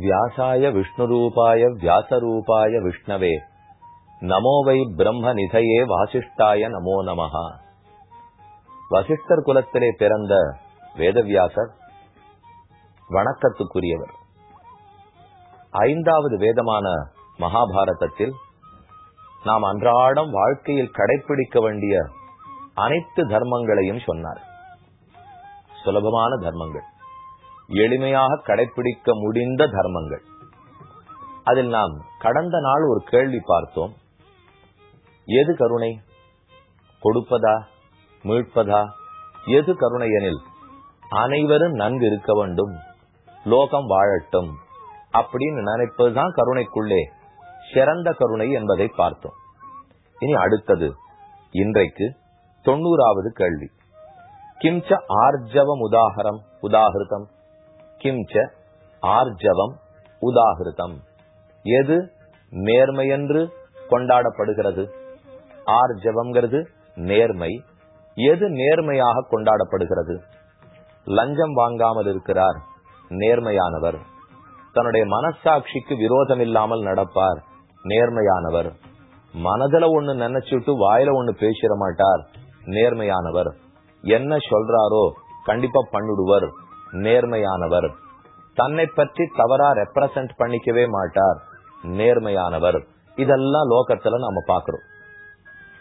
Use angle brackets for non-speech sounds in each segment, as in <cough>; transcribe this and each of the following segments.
வியாசாய விஷ்ணுரூபாய வியாசரூபாய விஷ்ணவே நமோ வை பிரம்ம நிதையே வாசிஷ்டாய நமோ நமஹா வசிஷ்டர் குலத்திலே பிறந்த வேதவியாசர் வணக்கத்துக்குரியவர். ஐந்தாவது வேதமான மகாபாரதத்தில் நாம் அன்றாடம் வாழ்க்கையில் கடைபிடிக்க வேண்டிய அனைத்து தர்மங்களையும் சொன்னார். சுலபமான தர்மங்கள். எளிமையாக கடைபிடிக்க முடிந்த தர்மங்கள். அதில் நாம் கடந்த நாள் ஒரு கேள்வி பார்த்தோம். எது கருணை? கொடுப்பதா? மீட்பதா? எது கருணை எனில் அனைவரும் நன்கு இருக்க வேண்டும். லோகம் வாழட்டும். அப்படின்னு நினைப்பதுதான் கருணைக்குள்ளே சிறந்த கருணை என்பதை பார்த்தோம். இனி அடுத்தது இன்றைக்கு தொண்ணூறாவது கேள்வி. கிம்ச ஆர்ஜவம் உதாகரம் உதாகிருதம். கிம்ச ஆர்ஜவம் உதாகிருதம். எது நேர்மையென்று கொண்டாடப்படுகிறது? ஆர்ஜவம்ங்கிறது நேர்மை. எது நேர்மையாக கொண்டாடப்படுகிறது? லஞ்சம் வாங்காமல் இருக்கிறார் நேர்மையானவர். தன்னுடைய மனசாட்சிக்கு விரோதம் இல்லாமல் நடப்பார் நேர்மையானவர். மனதுல ஒண்ணு நினைச்சுட்டு வாயில ஒண்ணு பேசிட மாட்டார் நேர்மையானவர். என்ன சொல்றாரோ கண்டிப்பா பண்ணிடுவர். நேர்மையானவர். தன்னை பற்றி தவறா ரெப்ரசன்ட் பண்ணிக்கவே மாட்டார். நேர்மையானவர். இதெல்லாம் லோகத்துல நாம பாக்குறோம்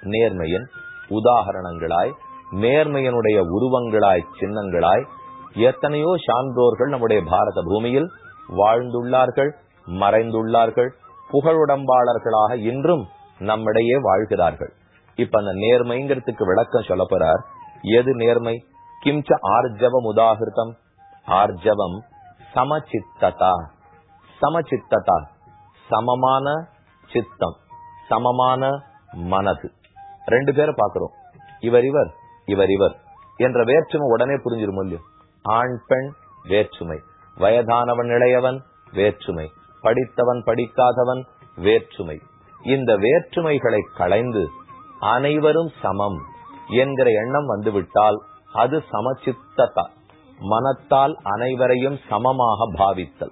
நேர்மையின் உதாகரணங்களாய் நேர்மையனுடைய உருவங்களாய் சின்னங்களாய் எத்தனையோ சான்றோர்கள் நம்முடைய பாரத பூமியில் வாழ்ந்துள்ளார்கள் மறைந்துள்ளார்கள் புகழுடம்பாளர்களாக இன்றும் நம்மிடையே வாழ்கிறார்கள். இப்ப அந்த நேர்மைங்கிறதுக்கு விளக்கம் சொல்ல போறார். எது நேர்மை? கிம்ச ஆர்ஜவம் உதாகிருத்தம் ஆர்ஜவம் சமச்சித்ததா. சமச்சித்ததா. சமமான சித்தம். சமமான மனது. ரெண்டு பேரை பாக்குறோம் இவர் இவர் இவர் இவர் என்ற வேற்றுமை உடனே புரிஞ்சிடும் இல்லையோ? ஆண் பெண் வேற்றுமை. வயதானவன் இளையவன் வேற்றுமை. படித்தவன் படிக்காதவன் வேற்றுமை. இந்த வேற்றுமைகளை களைந்து அனைவரும் சமம் என்கிற எண்ணம் வந்துவிட்டால் அது சமச்சித்ததா. மனத்தால் அனைவரையும் சமமாக பாவித்தல்.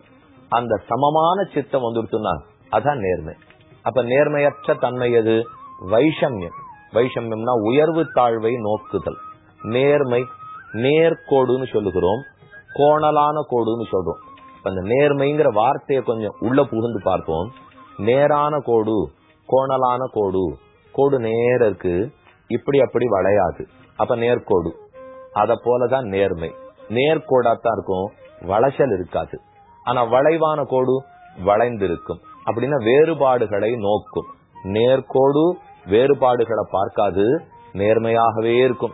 அந்த சமமான சித்தம் வந்துடுச்சுன்னா அதான் நேர்மை. அப்ப நேர்மையற்ற தன்மை எது? வைஷமியம். வைஷமியம்னா உயர்வு தாழ்வை நோக்குதல். நேர்மை நேர்கோடுன்னு சொல்லுகிறோம் கோணலான கோடுன்னு சொல்றோம். அந்த நேர்மைங்கிற வார்த்தையை கொஞ்சம் உள்ள புகுந்து பார்ப்போம். நேரான கோடு கோணலான கோடு. கோடு நேர இருக்கு இப்படி அப்படி வளையாது. அப்ப நேர்கோடு. அத போலதான் நேர்மை. நேர்கோடாத்தான் இருக்கும். வளைச்சல் இருக்காது. ஆனா வளைவான கோடு வளைந்திருக்கும். அப்படின்னா வேறுபாடுகளை நோக்கும். நேர்கோடு வேறுபாடுகளை பார்க்காது. நேர்மையாகவே இருக்கும்.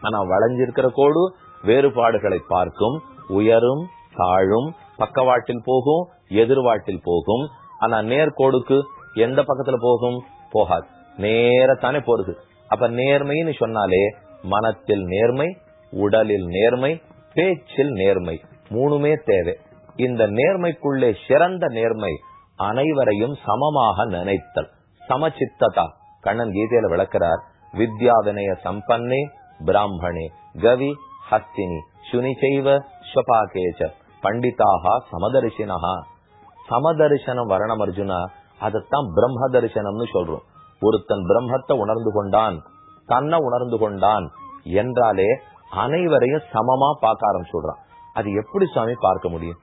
ஆனா வளைஞ்சிருக்கிற கோடு வேறுபாடுகளை பார்க்கும். உயரும் தாழும் பக்கவாட்டில் போகும் எதிர்வாட்டில் போகும். ஆனா நேர்கோடுக்கு எந்த பக்கத்துல போகும்? போகாது. நேரத்தானே போறது. அப்ப நேர்மைன்னு சொன்னாலே மனத்தில் நேர்மை உடலில் நேர்மை பேச்சில் நேர்மை. மூணுமே தேவை. இந்த நேர்மைக்குள்ளே சிறந்த நேர்மை அனைவரையும் சமமாக நினைத்தல். சமச்சித்ததா? கண்ணன் கீதையில விளக்கிறார். வித்யா வினய சம்பன்னே பிராமணே கவி ஹஸ்தினி சுனி செய்வ ஸ்வபாகேச்ச பண்டிதாக சமதரிசினஹா சமதரிசனம் வரணம் அர்ஜுனா அதத்தான் பிரம்ம தரிசனம்னு சொல்றோம். ஒருத்தன் பிரம்மத்தை உணர்ந்து கொண்டான் தன்னை உணர்ந்து கொண்டான் என்றாலே அனைவரையும் சமமா பார்க்க ஆரம்பிச்சுடுறான். அது எப்படி சுவாமி பார்க்க முடியும்?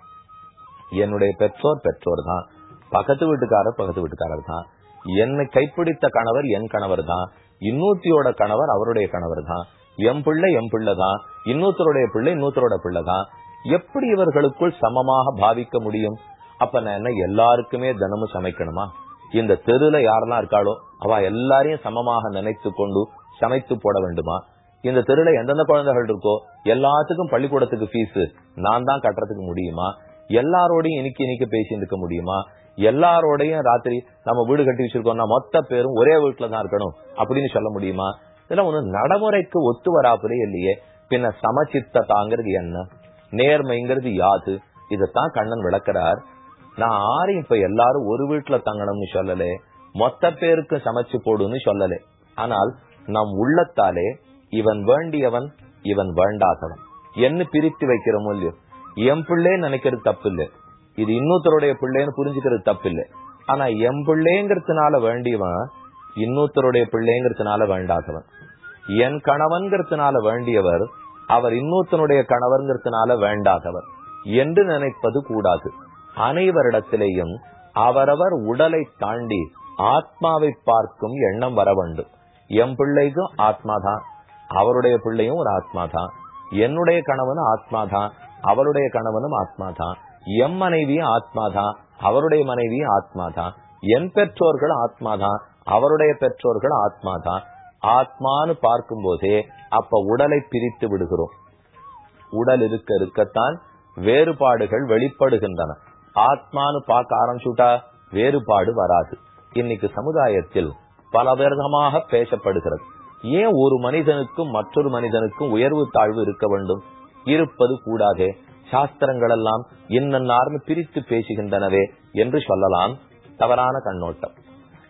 என்னுடைய பெற்றோர் பெற்றோர் தான். பக்கத்து வீட்டுக்காரர் பக்கத்து வீட்டுக்காரர் தான். என்னை கைப்பிடித்த கணவர் என் கணவர் தான். இன்னூத்தியோட கணவர் அவருடைய கணவர் தான். எம் பிள்ளை எம் பிள்ளை தான். இன்னொருத்தருடைய பிள்ளை இன்னொருத்தரோட பிள்ளை தான். எப்படி இவர்களுக்குள் சமமாக பாவிக்க முடியும்? அப்ப நான் என்ன எல்லாருக்குமே தினமும் சமைக்கணுமா? இந்த தெருல யாரெல்லாம் இருக்காளோ அவ எல்லாரையும் சமமாக நினைத்து கொண்டு சமைத்து போட வேண்டுமா? இந்த தெருல எந்தெந்த குழந்தைகள் இருக்கோ எல்லாத்துக்கும் பள்ளிக்கூடத்துக்கு ஃபீஸ் நான் தான் கட்டுறதுக்கு முடியுமா? எல்லாரோடையும் இனிக்கு இனிக்க பேசிட்டு இருக்க முடியுமா? எல்லாரோடையும் ராத்திரி நம்ம வீடு கட்டி வச்சிருக்கோம்னா மொத்த பேரும் ஒரே வீட்டுல தான் இருக்கணும் அப்படின்னு சொல்ல முடியுமா? இதெல்லாம் ஒண்ணு நடைமுறைக்கு ஒத்து வராப்புலே இல்லையே. பின்ன சமச்சித்ததாங்கிறது என்ன? நேர்மைங்கிறது யாது? இதத்தான் கண்ணன் விளக்குறார். நான் ஆரையும் இப்ப எல்லாரும் ஒரு வீட்டுல தங்கணும்னு சொல்லலே. மொத்த பேருக்கு சமைச்சு போடுன்னு சொல்லலே. ஆனால் நம் உள்ளத்தாலே இவன் வேண்டியவன் இவன் வேண்டாதவன். என்ன பிரித்து வைக்கிறோமோ இல்லையோ என் பிள்ளை நினைக்கிறது தப்பு இல்லை இது இன்னொருத்தருடைய பிள்ளைன்னு புரிஞ்சுக்கிறது தப்பு இல்லை ஆனா என் பிள்ளைங்கிறதுனால வேண்டியவன் இன்னொருத்தருடைய பிள்ளைங்கிறதுனால வேண்டாதவன். என் கணவன்கிறதுனால வேண்டியவர் அவர் இன்னொருத்தனுடைய கணவர்ங்கிறதுனால வேண்டாதவர் என்று நினைப்பது கூடாது. அனைவரிடத்திலேயும் அவரவர் உடலை தாண்டி ஆத்மாவை பார்க்கும் எண்ணம் வர வேண்டும். என் பிள்ளைக்கும் ஆத்மாதான். அவருடைய பிள்ளையும் ஒரு ஆத்மாதான் என்னுடைய கணவனும் ஆத்மாதான் அவருடைய கணவனும் ஆத்மாதான் எம் மனைவியும் ஆத்மாதான் அவருடைய மனைவியும் ஆத்மாதான் என் பெற்றோர்கள் ஆத்மாதான் அவருடைய பெற்றோர்கள் ஆத்மாதான் ஆத்மான்னு பார்க்கும் போதே அப்ப உடலை பிரித்து விடுகிறோம். உடல் இருக்க இருக்கத்தான் வேறுபாடுகள் வெளிப்படுகின்றன. ஆத்மானு பார்க்க ஆரம்பிச்சுட்டா வேறுபாடு வராது. இன்னைக்கு சமுதாயத்தில் பல விதமாக பேசப்படுகிறது. ஏன் ஒரு மனிதனுக்கும் மற்றொரு மனிதனுக்கும் உயர்வு தாழ்வு இருக்க வேண்டும்? இருப்பது கூடாதே. சாஸ்திரங்கள் எல்லாம் இன்னன்னார்னு பிரித்து பேசுகின்றனவே என்று சொல்லலாம். தவறான கண்ணோட்டம்.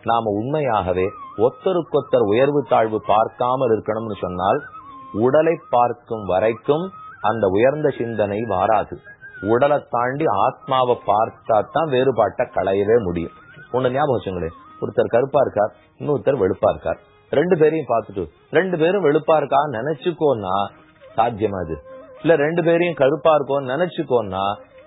நாம உண்மையாகவே ஒத்தருக்கொத்தர் உயர்வு தாழ்வு பார்க்காமல் இருக்கணும்னு சொன்னால் உடலை பார்க்கும் வரைக்கும் அந்த உயர்ந்த சிந்தனை வாராது உடலை தாண்டி ஆத்மாவை பார்த்தா தான் வேறுபாட்டை களையவே முடியும். ஒண்ணு ஞாபகம் வச்சுங்களேன். ஒருத்தர் கருப்பா இருக்கார் இன்னொருத்தர் வெளுப்பா இருக்கார். ரெண்டு பேரையும் பார்த்துட்டு ரெண்டு பேரும் வெளுப்பா இருக்கா நினைச்சுக்கோன்னா சாத்தியமா அது இல்ல ரெண்டு பேரையும் கருப்பா இருக்கோன்னு நினைச்சுக்கோன்னா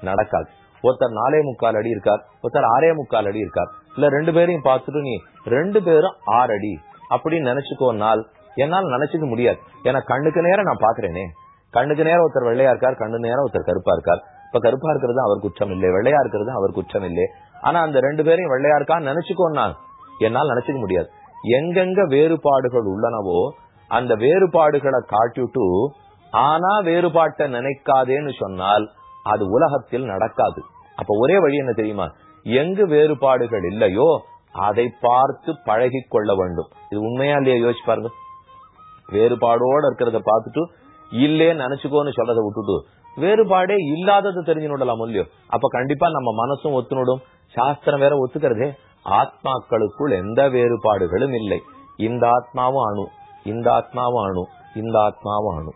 நடக்காது. ஒருத்தர் நாலே முக்கால் அடி இருக்கார் ஒருத்தர் ஆறே முக்கால் அடி இருக்கார். இல்ல ரெண்டு பேரையும் பார்த்துட்டு நீ ரெண்டு பேரும் ஆறு அடி அப்படின்னு நினைச்சுக்கோனால் என்னால் நினைச்சுக்க முடியாது. ஏன்னா கண்ணுக்கு நேரம் நான் பாக்குறேனே கண்ணுக்கு நேரம் ஒருத்தர் வெள்ளையா இருக்கார் கண்ணு நேரம் ஒருத்தர் கருப்பா இருக்கார். இப்ப கருப்பா இருக்கிறது அவர் குற்றம் இல்லை வெள்ளையா இருக்கிறது அவர் குற்றம் இல்லை. ஆனா அந்த ரெண்டு பேரையும் வெள்ளையா இருக்கான்னு நினைச்சுக்கோன்னா என்னால் நினைச்சுக்க முடியாது. எங்கெங்க வேறுபாடுகள் உள்ளனவோ அந்த வேறுபாடுகளை காட்டிட்டு ஆனா வேறுபாட்டை நினைக்காதேன்னு சொன்னால் அது உலகத்தில் நடக்காது. அப்ப ஒரே வழி என்ன தெரியுமா? எங்கு வேறுபாடுகள் இல்லையோ அதை பார்த்து பழகி கொள்ள வேண்டும். இது உண்மையா இல்லையா? யோசிச்சு பாருங்க. வேறுபாடோட இருக்கிறத பார்த்துட்டு இல்லேன்னு நினைச்சுக்கோன்னு சொல்றதை விட்டுட்டு வேறுபாடே இல்லாதது தெரிஞ்சுனுடலாம் இல்லையோ? அப்ப கண்டிப்பா நம்ம மனசும் ஒத்துனுடும் சாஸ்திரம் வேற ஒத்துக்கிறதே. ஆத்மாக்களுக்குள் எந்த வேறுபாடுகளும் இல்லை. இந்த ஆத்மாவும் அணு இந்த ஆத்மாவும் அணு இந்த ஆத்மாவும் அணு.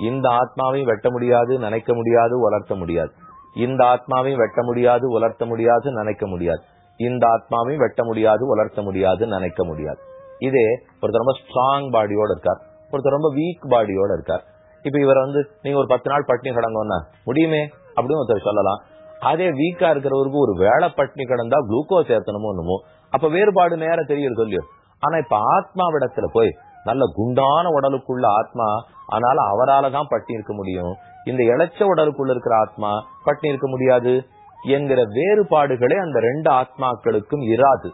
இந்த ஆத்மாவையும் வெட்ட முடியாது நினைக்க முடியாது வளர்த்த முடியாது. இந்த ஆத்மாவையும் வெட்ட முடியாது உலர்த்த முடியாது நினைக்க முடியாது. இந்த ஆத்மாவையும் வெட்ட முடியாது உலர்த்த முடியாது நினைக்க முடியாது. இதே ஒருத்தர் ரொம்ப ஸ்ட்ராங் பாடியோட இருக்கார். ஒருத்தர் ரொம்ப வீக் பாடியோட இருக்கார். இப்ப இவர் வந்து நீங்க ஒரு பத்து நாள் பட்டினி கிடங்கோன்னா முடியுமே அப்படின்னு ஒருத்தர் சொல்லலாம். அதே வீக்கா இருக்கிறவருக்கு ஒரு வேலை பட்டினி கிடந்தா குளுக்கோஸ் ஏத்தணுமோ என்னமோ. அப்ப வேறுபாடு நேரம் தெரியுது இல்லையோ ஆனா இப்ப ஆத்மாவிடத்துல போய் நல்ல குண்டான உடலுக்குள்ள ஆத்மா ஆனால அவரால தான் பட்டி இருக்க முடியும். இந்த இளைச்ச உடலுக்குள்ள இருக்கிற ஆத்மா பட்டி இருக்க முடியாது. என்கிற வேறுபாடுகளே அந்த ரெண்டு ஆத்மாக்களுக்கும் இராது.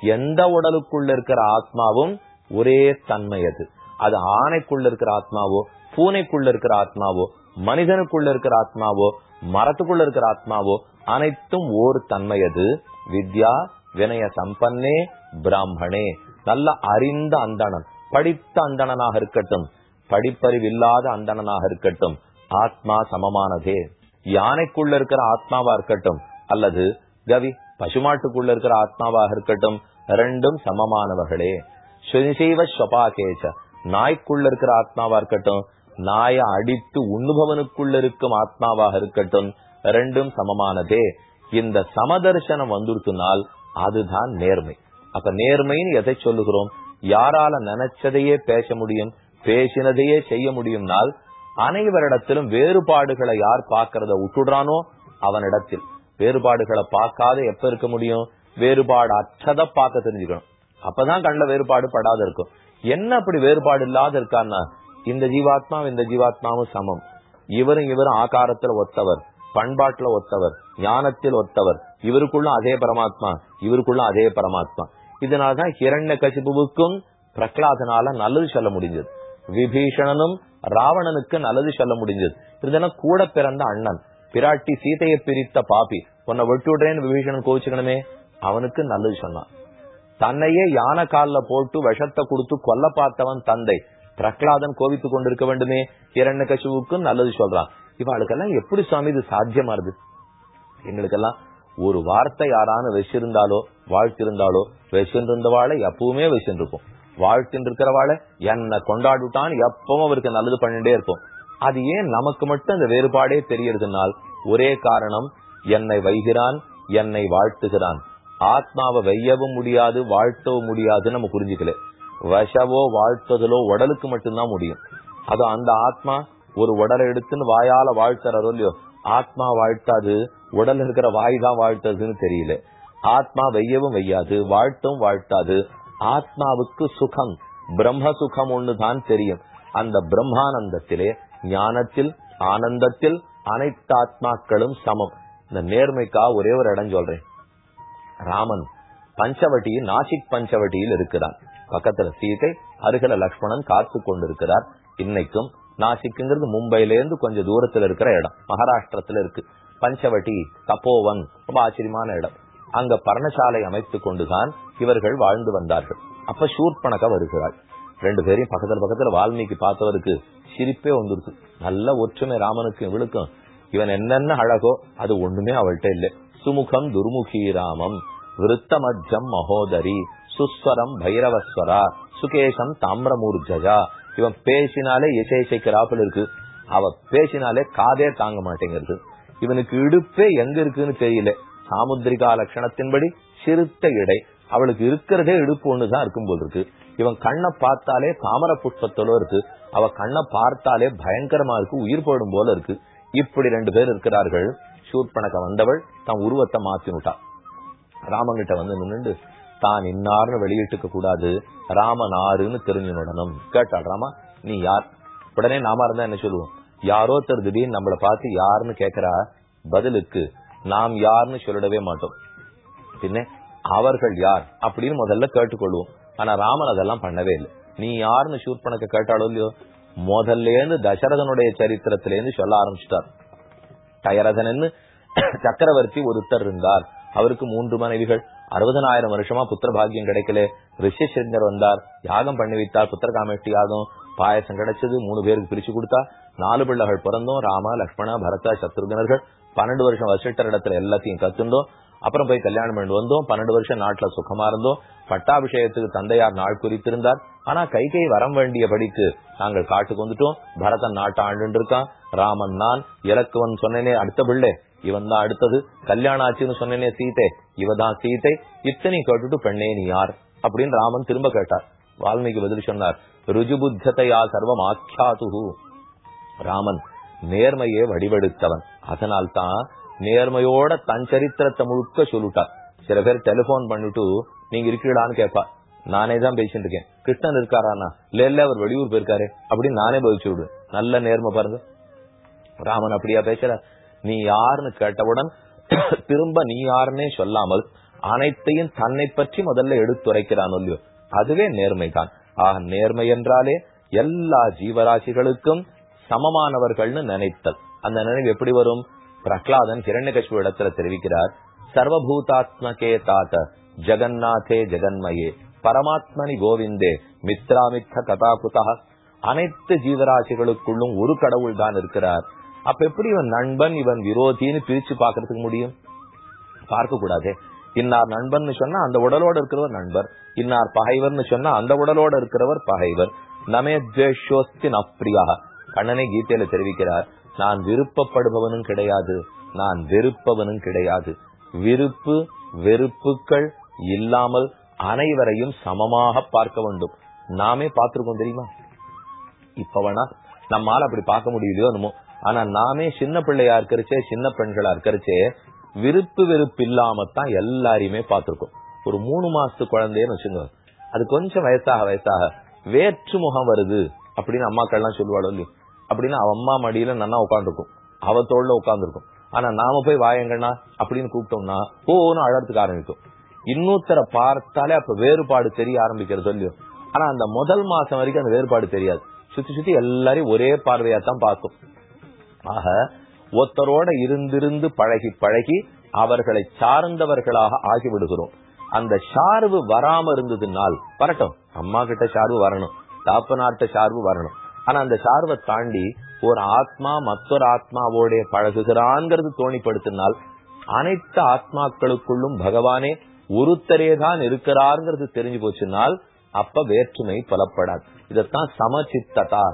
எந்த உடலுக்குள்ள இருக்கிற ஆத்மாவும் ஒரே தன்மை அது. அது ஆணைக்குள்ள இருக்கிற ஆத்மாவோ பூனைக்குள்ள இருக்கிற ஆத்மாவோ மனிதனுக்குள்ள இருக்கிற ஆத்மாவோ மரத்துக்குள்ள இருக்கிற ஆத்மாவோ அனைத்தும் ஓர் தன்மை அது. வித்யா வினய சம்பன்னே பிராமணே. நல்ல அறிந்த அந்தணன் படித்த அந்தணனாக இருக்கட்டும். படிப்பறிவில்லாத அந்தணனாக இருக்கட்டும். ஆத்மா சமமானதே. யானைக்குள்ள இருக்கிற ஆத்மாவா இருக்கட்டும். அல்லது கவி பசுமாட்டுக்குள்ள இருக்கிற ஆத்மாவாக இருக்கட்டும். ரெண்டும் சமமானவர்களே. சுயசைவ ஸ்வபாகேச. நாய்க்குள்ள இருக்கிற ஆத்மாவா இருக்கட்டும். நாய அடித்து உண்ணுபவனுக்குள்ள இருக்கும் ஆத்மாவாக இருக்கட்டும் ரெண்டும் சமமானதே. இந்த சமதர்சனம் வந்துருத்துனால் அதுதான் நேர்மை. அப்ப நேர்மைன்னு எதை சொல்லுகிறோம்? யாரால நினைச்சதையே பேச முடியும் பேசினதையே செய்ய முடியும்னால் அனைவரிடத்திலும் வேறுபாடுகளை யார் பார்க்கறத விட்டுடுறானோ அவனிடத்தில். வேறுபாடுகளை பார்க்காத எப்ப இருக்க முடியும்? வேறுபாடு அற்றத பார்க்க தெரிஞ்சுக்கணும். அப்பதான் கண்ட வேறுபாடு படாத இருக்கும். என்ன அப்படி வேறுபாடு இல்லாத இருக்கான்னா இந்த ஜீவாத்மா இந்த ஜீவாத்மாவும் சமம். இவரும் இவரும் ஆகாரத்துல ஒத்தவர் பண்பாட்டுல ஒத்தவர் ஞானத்தில் ஒத்தவர். இவருக்குள்ளும் அதே பரமாத்மா இவருக்குள்ளும் அதே பரமாத்மா. இதனாலதான் ஹிரண்ய கசிபுவுக்கும் பிரகலாதனால நல்லது சொல்ல முடிஞ்சது. விபீஷணனும் ராவணனுக்கு நல்லது சொல்ல முடிஞ்சது. இதெல்லாம் கூட பிறந்த அண்ணன். பிராட்டி சீதையை பிரித்த பாப்பி உன்னை வெட்டு விடுறேன்னு விபீஷணன் கோவிச்சுக்கணுமே. அவனுக்கு நல்லது சொன்னான். தன்னையே யானை கால்ல போட்டு விஷத்தை கொடுத்து கொல்ல பார்த்தவன் தந்தை. பிரகலாதன் கோவித்துக் கொண்டிருக்க வேண்டுமே? இரண்ய கசுவுக்கும் நல்லது சொல்றான். இவாளுக்கெல்லாம் எப்படி சுவாமி இது சாத்தியமா இருக்கு எங்களுக்கெல்லாம் ஒரு வார்த்தை யாரான வச்சிருந்தாலோ வாழ்த்திருந்தாலோ வச்சிருந்தவாளை எப்பவுமே வச்சிருப்போம் வாழ்த்தின் இருக்கிறவாளை என்ன கொண்டாடிட்டான் எப்பவும் அவருக்கு நல்லது பண்ணிட்டே இருப்போம். அது ஏன் நமக்கு மட்டும் அந்த வேறுபாடே தெரியறதுனால் ஒரே காரணம் என்னை வைகிறான் என்னை வாழ்த்துகிறான். ஆத்மாவை வெய்யவும் முடியாது வாழ்த்தவும் முடியாதுன்னு நம்ம புரிஞ்சுக்கல. வசவோ வாழ்த்துதலோ உடலுக்கு மட்டும்தான் முடியும். அது அந்த ஆத்மா ஒரு உடலை எடுத்துன்னு வாயால வாழ்த்துறாரோ இல்லையோ ஆத்மா வாழ்த்தாது உடல் இருக்கிற வாய் தான் வாழ்த்ததுன்னு தெரியல. ஆத்மா வெய்யவும் வெய்யாது வாழ்த்தும் வாழ்த்தாது. ஆத்மாவுக்கு சுகம் பிரம்ம சுகம் ஒண்ணுதான் தெரியும். அந்த பிரம்மானந்தத்திலே ஞானத்தில் ஆனந்தத்தில் அனைத்து ஆத்மாக்களும் சமம். இந்த நேர்மைக்கா ஒரே ஒரு இடம் சொல்றேன். ராமன் பஞ்சவட்டியில் நாசிக் பஞ்சவட்டியில் இருக்கிறான். பக்கத்துல சீதை அருகில லக்ஷ்மணன் காத்து கொண்டிருக்கிறார். இன்னைக்கும் நாசிக்குங்கிறது மும்பையில இருந்து கொஞ்சம் தூரத்துல இருக்கிற இடம். மகாராஷ்டிரத்துல இருக்கு. பஞ்சவட்டி தப்போவன் ரொம்ப ஆச்சரியமான இடம். அங்க பர்ணசாலை அமைத்துக் கொண்டுதான் இவர்கள் வாழ்ந்து வந்தார்கள். அப்ப சூர்பனக வருகிறாள். ரெண்டு பேரையும் பக்கத்துல பக்கத்துல வால்மீகி பார்த்தவருக்கு சிரிப்பே வந்துருக்கு நல்ல ஒற்றுமை ராமனுக்கு இவளுக்கும். இவன் என்னென்ன அழகோ அது ஒண்ணுமே அவள்கிட்ட இல்லை. சுமுகம் துர்முகி ராமம். விருத்தமஜம் மகோதரி. சுஸ்வரம் பைரவஸ்வரா சுகேஷம் தாமிரமூர்ஜஜா இவன் பேசினாலே இசைசைக்கிறாப்புல இருக்கு. அவ பேசினாலே காதே தாங்க மாட்டேங்கிறது. இவனுக்கு இடுப்பே எங்க இருக்குன்னு தெரியல. சாமுத்திரிகா லட்சணத்தின்படி சிறுத்த இடை. அவளுக்கு இருக்கிறதே இடுப்பு ஒண்ணுதான் இருக்கும் இருக்கு. இவன் கண்ணை பார்த்தாலே தாமர புஷ்பத்தோட இருக்கு. அவ கண்ணை பார்த்தாலே பயங்கரமா இருக்கு உயிர் போடும் போல இருக்கு. இப்படி ரெண்டு பேர் இருக்கிறார்கள். சூர்பனக்க வந்தவள் தன் உருவத்தை மாத்தினுட்டா. ராமங்கிட்ட வந்து நின்னுண்டு தான் இன்னார்னு வெளியிட்டுக்க கூடாது. ராமன் ஆறுன்னு தெரிஞ்சுடணும் கேட்டாள் ராமா நீ யார்? உடனே நாம இருந்தா என்ன சொல்லுவோம்? யாரோ ஒருத்தர் திடீர்னு நம்மளை பார்த்து யாருன்னு கேக்குறா? பதிலுக்கு நாம் யாருன்னு சொல்லிடவே மாட்டோம். பின்ன அவர்கள் யார்? அப்படின்னு முதல்ல கேட்டுக்கொள்வோம். ஆனா ராமன் அதெல்லாம் பண்ணவே இல்லை. நீ யாருன்னு ஷூட் பண்ணக்க கேட்டாலும் இல்லையோ? முதல்ல இருந்து தசரதனுடைய சரித்திரத்திலேருந்து சொல்ல ஆரம்பிச்சிட்டார். தயரதன் சக்கரவர்த்தி ஒருத்தர் இருந்தார். அவருக்கு மூன்று மனைவிகள். அறுபதனாயிரம் வருஷமா புத்திர பாகியம் கிடைக்கல. ரிஷிசங்கர் வந்தார். யாகம் பண்ணி வைத்தார் புத்திர காமேஷ்டி யாகம் பாயசம் கிடைச்சது. மூணு பேருக்கு பிரிச்சு கொடுத்தா. நாலு பிள்ளைகள் பிறந்தோம். ராமா லக்ஷ்மணா பரதா சத்ருகனர்கள். பன்னெண்டு வருஷம் வசிட்டர் இடத்துல எல்லாத்தையும் கத்துண்டோம் அப்புறம் போய் கல்யாணம் பண்ணி வந்தோம். பன்னெண்டு வருஷம் நாட்டுல சுகமா இருந்தோம். பட்டாபிஷேகத்துக்கு தந்தையார் நாள் குறித்திருந்தார். ஆனா கைகை வரம் வேண்டியபடிக்கு நாங்கள் காட்டுக்கு வந்துட்டோம். பரதன் நாட்டை ஆண்டு இருக்கான். ராமன் நான். இலக்குவன் சொன்னேனே அடுத்த பிள்ளை. இவன் தான் அடுத்தது. கல்யாணம் ஆச்சுன்னு சொன்னேனே சீதை. இவதான் சீதை. இத்தனை கேட்டுட்டு பெண்ணே நீ யார்? அப்படின்னு ராமன் திரும்ப கேட்டார். வால்மீகி பதில் சொன்னார். ருஜுபுத்ததையா சர்வம் ஆக்கியாது ராமன் நேர்மையே வடிவெடுத்தவன். அதனால் தான் நேர்மையோட தன் சரித்திரத்தை முழுக்க சொல்லிட்டார். சில பேர் டெலிபோன் பண்ணிட்டு நீங்க இருக்கீங்களான்னு கேட்பா. நானே தான் பேசிட்டு இருக்கேன். கிருஷ்ணன் இருக்காரானா இல்ல இல்ல அவர் வெளியூர் போயிருக்காரு. அப்படின்னு நானே பதிச்சு விடுவேன் நல்ல நேர்மை பாருங்க. ராமன் அப்படியா பேசுற நீ யாருன்னு கேட்டவுடன் <coughs> திரும்ப நீ யாருன்னே சொல்லாமல் அனைத்தையும் தன்னை பற்றி முதல்ல எடுத்துரைக்கிறான் இல்லையோ அதுவே நேர்மைதான். ஆக நேர்மை என்றாலே எல்லா ஜீவராசிகளுக்கும் சமமானவர்கள்னு நினைத்தல். அந்த நினைவு எப்படி வரும்? பிரகலாதன் ஹிரண்யகஷ்பு இடத்துல தெரிவிக்கிறார். சர்வபூதாத்மகே தாத்த ஜெகநாதே ஜெகன்மயே பரமாத்மனி கோவிந்தே மித்ராமித்த கதாகுதா அனைத்து ஜீவராசிகளுக்குள்ளும் ஒரு கடவுள் தான் இருக்கிறார். அப்ப எப்படி இவன் நண்பன் இவன் விரோதின்னு பிரிச்சு பாக்குறதுக்கு முடியும்? பார்க்க கூடாது இன்னார் நண்பன் சொன்னா அந்த உடலோட இருக்கிறவர் நண்பர். இன்னார் பகைவர்னு சொன்னா அந்த உடலோட இருக்கிறவர் பகைவர். நமே துவேஷோஸ்தி நப்ரியா கண்ணனை கீதையில தெரிவிக்கிறார் நான் விருப்பப்படுபவனும் கிடையாது. நான் வெறுப்பவனும் கிடையாது. விருப்பு வெறுப்புகள் இல்லாமல் அனைவரையும் சமமாக பார்க்க வேண்டும். நாமே பார்த்திருக்கோம் தெரியுமா? இப்பவனா வேணா நம்மால அப்படி பார்க்க முடியலையோ என்னமோ. ஆனா நாமே சின்ன பிள்ளையா இருக்கிறச்சே சின்ன பெண்களா இருக்கிறச்சே விருப்பு வெறுப்பு இல்லாமத்தான் எல்லாரையுமே பார்த்திருக்கோம். ஒரு மூணு மாசத்து குழந்தைன்னு வச்சுங்க அது கொஞ்சம் வயசாக வயசாக வேற்று முகம் வருது அப்படின்னு அம்மாக்கள் எல்லாம் சொல்லுவாளோ இல்லையோ? அப்படின்னு அவ அம்மா மடியில நன்னா உட்காந்துருக்கும் அவ தோல்ல உட்காந்துருக்கும் ஆனா நாம போய் வாயங்கண்ணா அப்படின்னு கூப்பிட்டோம்னா ஓன்னு அழறதுக்கு ஆரம்பிக்கும். இன்னொருத்தரை பார்த்தாலே அப்ப வேறுபாடு தெரிய ஆரம்பிக்கிறது இல்லையோ? ஆனா அந்த முதல் மாசம் வரைக்கும் அந்த வேறுபாடு தெரியாது. சுத்தி சுத்தி எல்லாரையும் ஒரே பார்வையா தான் பார்க்கும். ஆக ஒருத்தரோட இருந்திருந்து பழகி பழகி அவர்களை சார்ந்தவர்களாக ஆகிவிடுகிறோம். அந்த சார்பு வராம இருந்ததுனால் வரட்டும் அம்மா கிட்ட சார்பு வரணும் தாப்பனார்ட்ட சார்பு வரணும். ஆனா அந்த சார்பை தாண்டி ஒரு ஆத்மா மற்றொரு ஆத்மாவோடைய பழகுகிறான்ங்கிறது தோணிப்படுத்தினால் அனைத்து ஆத்மாக்களுக்குள்ளும் பகவானே ஒருத்தரே தான் இருக்கிறார்ங்கிறது தெரிஞ்சு போச்சுனால் அப்ப வேற்றுமை புலப்படாது. இதத்தான் சமச்சித்ததா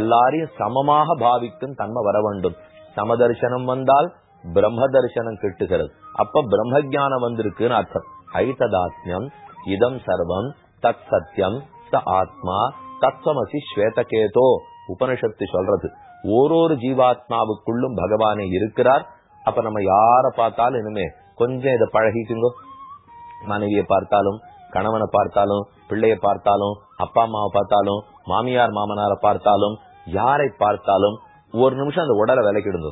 எல்லாரையும் சமமாக பாவிக்கும் தன்மை வர வேண்டும். சமதர்சனம் வந்தால் பிரம்ம தரிசனம் கிட்டுகிறது. அப்ப பிரம்ம ஜானம் வந்திருக்குன்னு அர்த்தம். ஐததாத்மியம் இதம் சர்வம் தத் சத்தியம் ச ஆத்மா தத்வமசி ஸ்வேதகேதோ உபனிஷத்து சொல்றது. ஓரொரு ஜீவாத்மாவுக்குள்ளும் பகவானே இருக்கிறார். அப்ப நம்ம யார பார்த்தாலும் இனிமே கொஞ்சம் இதை பழகிக்குங்கோ. மனைவியை பார்த்தாலும் கணவனை பார்த்தாலும் பிள்ளைய பார்த்தாலும் அப்பா அம்மாவை பார்த்தாலும் மாமியார் மாமனாரை பார்த்தாலும் யாரை பார்த்தாலும் ஒரு நிமிஷம் அந்த உடலை விலைக்கிடுங்க.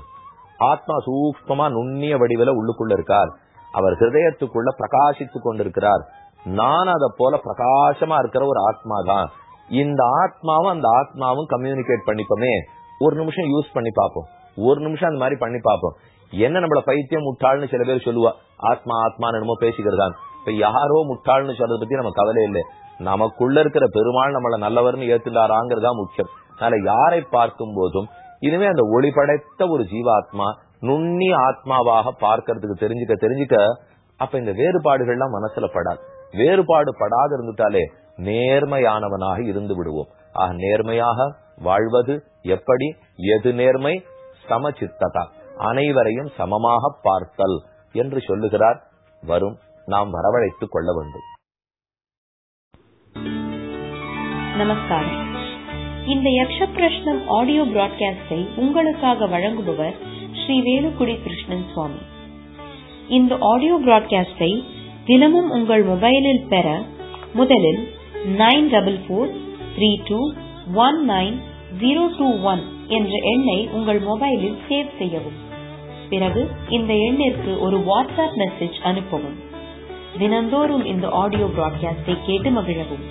ஆத்மா சூக்மமா நுண்ணிய வடிவில உள்ளுக்குள்ள இருக்கார். அவர் ஹிருதயத்துக்குள்ள பிரகாசித்து கொண்டிருக்கிறார். நான் அத போல பிரகாசமா இருக்கிற ஒரு ஆத்மா தான் இந்த ஆத்மாவும் அந்த ஆத்மாவும் கம்யூனிகேட் பண்ணிப்போமே. ஒரு நிமிஷம் யூஸ் பண்ணி பார்ப்போம். ஒரு நிமிஷம் அந்த மாதிரி பண்ணி பார்ப்போம். என்ன நம்மள பைத்தியம் முட்டாள்னு சில பேர் சொல்லுவா? ஆத்மா ஆத்மா என்னமோ பேசிக்கிறதான். இப்ப யாரோ முட்டாள்னு சொல்றதை பத்தி நம்ம கவலை இல்லை. நமக்குள்ள இருக்கிற பெருமாள் நம்மள நல்லவர்னு ஏத்துட்டாராங்கிறதா முக்கியம். அதனால யாரை பார்க்கும் போதும் இனிமே அந்த ஒளி படைத்த ஒரு ஜீவாத்மா நுண்ணி ஆத்மாவாக பார்க்கறதுக்கு தெரிஞ்சுக்க தெரிஞ்சுக்க அப்ப இந்த வேறுபாடுகள்லாம் மனசுல படாது. வேறுபாடு படாது இருந்துட்டாலே நேர்மையானவனாக இருந்து விடுவோம். ஆக நேர்மையாக வாழ்வது எப்படி? எது நேர்மை? சமச்சித்ததா. அனைவரையும் சமமாக பார்த்தல் என்று சொல்லுகிறார். வரும் நாம் வரவழைத்துக் கொள்ள வேண்டும். நமஸ்காரம். இந்த யக்ஷ பிரஷ்னம் ஆடியோ பிராட்காஸ்டை உங்களுக்காக வழங்குபவர் ஸ்ரீ வேலுக்குடி கிருஷ்ணன் சுவாமி. இந்த ஆடியோ பிராட்காஸ்டை தினமும் உங்கள் மொபைலில் பெற முதலில் nine double four three two one nine zero two one என்ற எண்ணை உங்கள் மொபைலில் சேவ் செய்யவும். பிறகு இந்த எண்ணிற்கு ஒரு வாட்ஸ்அப் மெசேஜ் அனுப்பவும். தினந்தோறும் இந்த ஆடியோ பிராட்காஸ்டை கேட்டு மகிழவும்